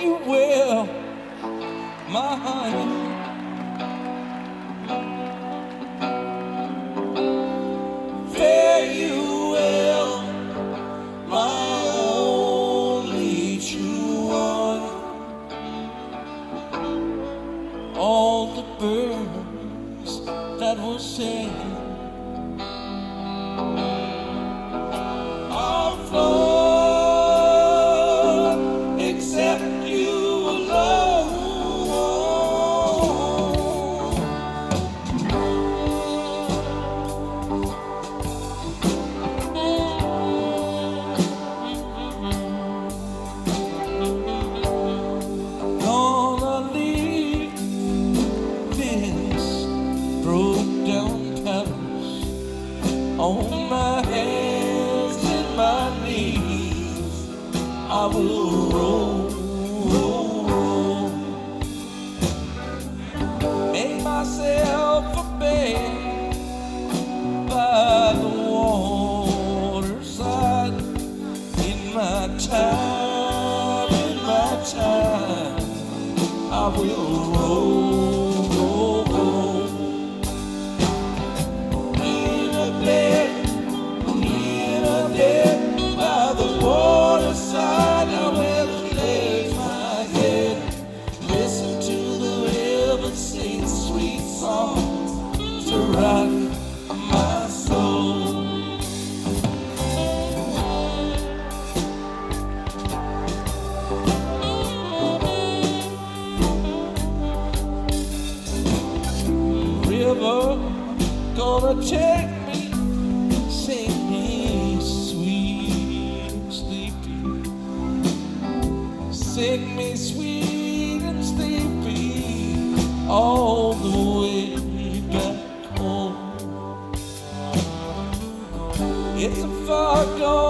you will, my honey. lua. gonna take me singing sweet and sleepy. Sing me sweet and sleepy all the way back home. It's a far gone.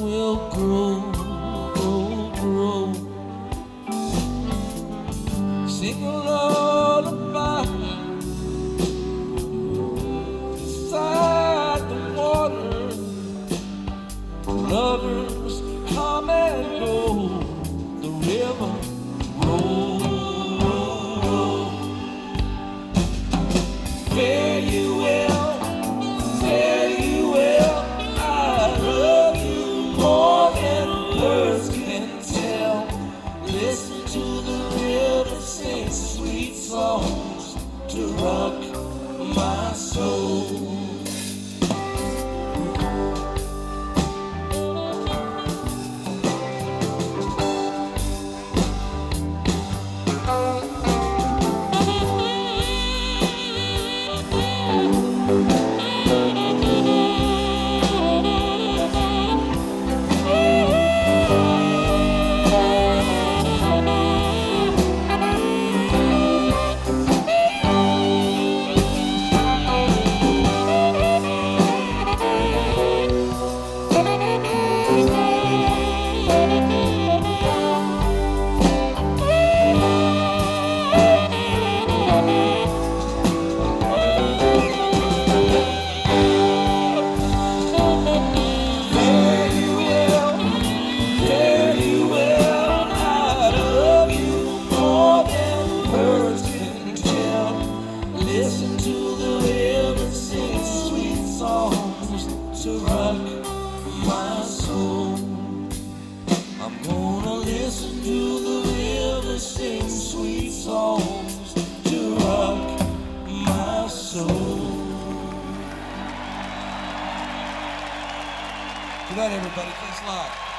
will grow. to rock. Good night, everybody. Thanks a lot.